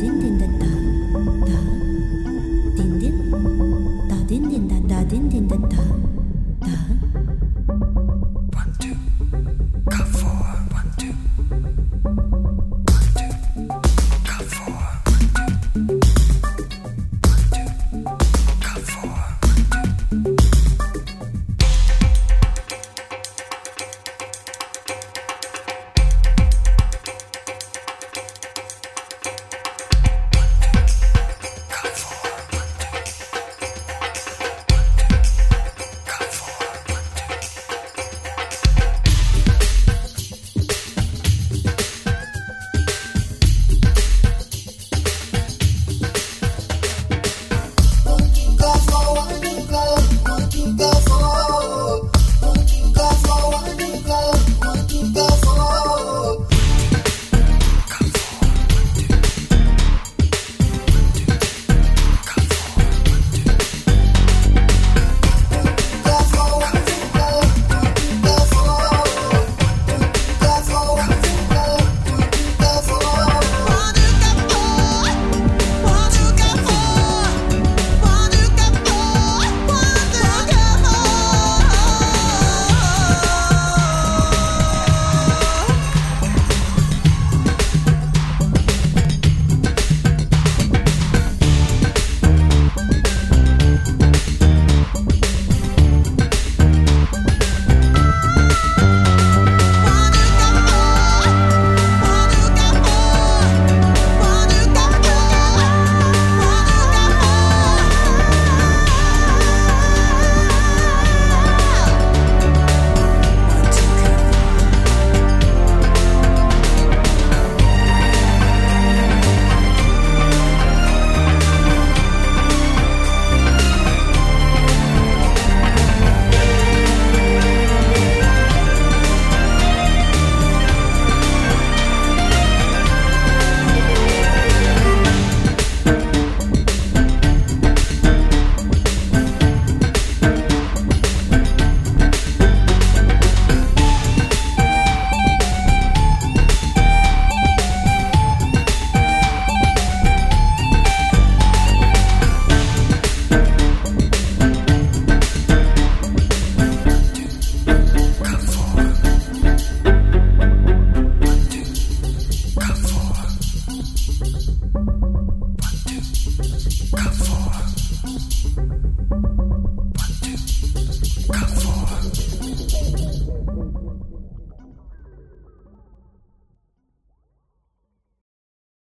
din din da da din din da din din da din din da da din din da da